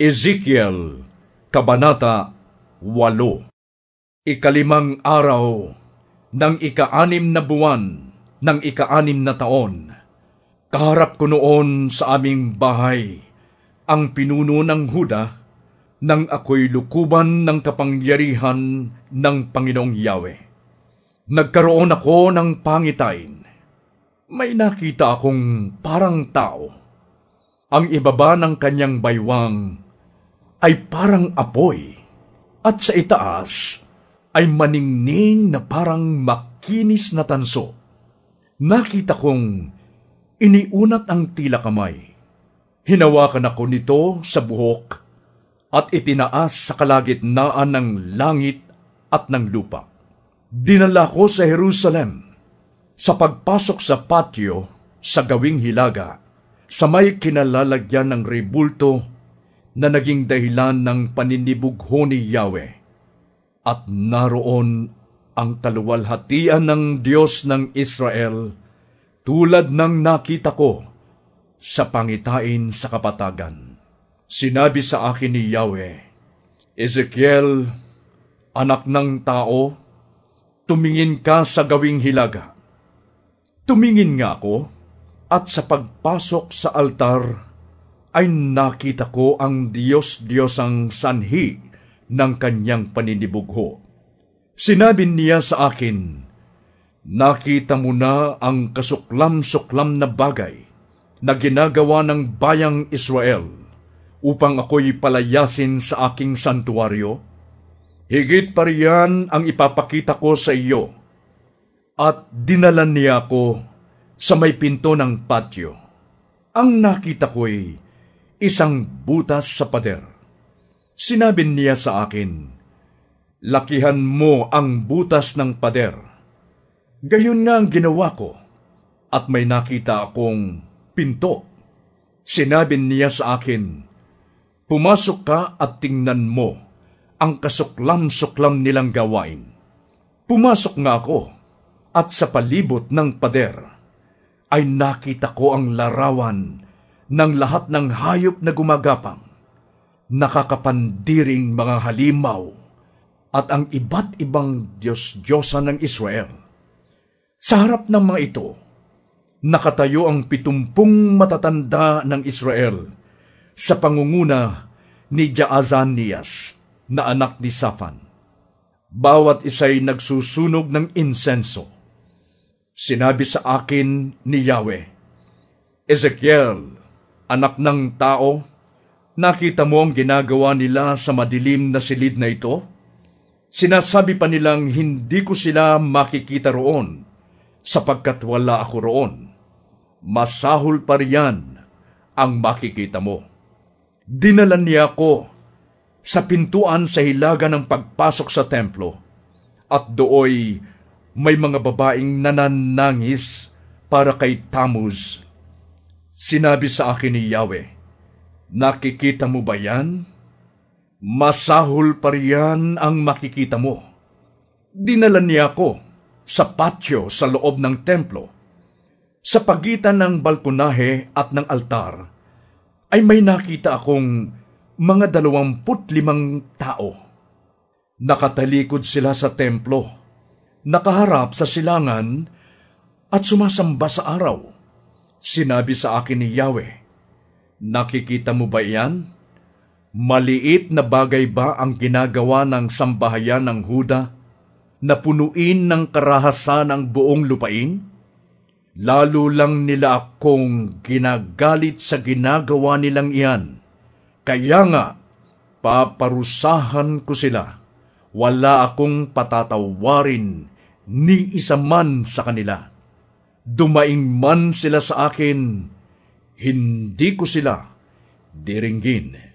Ezekiel, Kabanata 8 Ikalimang araw ng ikaanim na buwan ng ikaanim na taon, kaharap ko noon sa aming bahay ang pinuno ng Huda nang ako'y lukuban ng kapangyarihan ng Panginoong Yahweh. Nagkaroon ako ng pangitain. May nakita akong parang tao. Ang ibaba ng kanyang baywang ay parang apoy at sa itaas ay maningning na parang makinis na tanso. Nakita kong iniunat ang tila kamay. Hinawakan ako nito sa buhok at itinaas sa kalagitnaan ng langit at ng lupa. Dinala ko sa Jerusalem sa pagpasok sa patio sa gawing hilaga sa may kinalalagyan ng rebulto na naging dahilan ng paninibugho ni Yahweh. At naroon ang kaluwalhatian ng Diyos ng Israel tulad ng nakita ko sa pangitain sa kapatagan. Sinabi sa akin ni Yahweh, Ezekiel, anak ng tao, tumingin ka sa gawing hilaga. Tumingin nga ako, at sa pagpasok sa altar, ay nakita ko ang Diyos-Diyos ang sanhi ng kanyang paninibugho. Sinabi niya sa akin, Nakita mo na ang kasuklam-suklam na bagay na ginagawa ng bayang Israel upang ako'y palayasin sa aking santuaryo? Higit pa riyan ang ipapakita ko sa iyo. At dinala niya ako sa may pinto ng patio. Ang nakita ko'y isang butas sa pader. Sinabi niya sa akin, Lakihan mo ang butas ng pader. Gayon nga ang ginawa ko, at may nakita akong pinto. Sinabi niya sa akin, Pumasok ka at tingnan mo ang kasuklam-suklam nilang gawain. Pumasok nga ako, at sa palibot ng pader ay nakita ko ang larawan ng lahat ng hayop na gumagapang, nakakapandiring mga halimaw, at ang iba't ibang Diyos-Diyosan ng Israel. Sa harap ng mga ito, nakatayo ang pitumpung matatanda ng Israel sa pangunguna ni Jaazanias na anak ni Safan. Bawat isa'y nagsusunog ng insenso. Sinabi sa akin ni Yahweh, Ezekiel, Anak ng tao, nakita mo ang ginagawa nila sa madilim na silid na ito? Sinasabi pa nilang hindi ko sila makikita roon, sapagkat wala ako roon. Masahol pa riyan ang makikita mo. Dinala niya ako sa pintuan sa hilaga ng pagpasok sa templo, at dooy may mga babaeng nananangis para kay Tamuz Sinabi sa akin ni Yahweh, Nakikita mo ba yan? Masahol pa riyan ang makikita mo. Dinala niya ako sa patio sa loob ng templo. Sa pagitan ng balkonahe at ng altar, ay may nakita akong mga dalawamput limang tao. Nakatalikod sila sa templo, nakaharap sa silangan at sumasamba sa araw Sinabi sa akin ni Yahweh, Nakikita mo ba iyan? Maliit na bagay ba ang ginagawa ng sambahayan ng Huda na punuin ng karahasan ang buong lupain? Lalo lang nila akong ginagalit sa ginagawa nilang iyan. Kaya nga, paparusahan ko sila. Wala akong patatawarin ni isa man sa kanila dumaing man sila sa akin, hindi ko sila diringgin.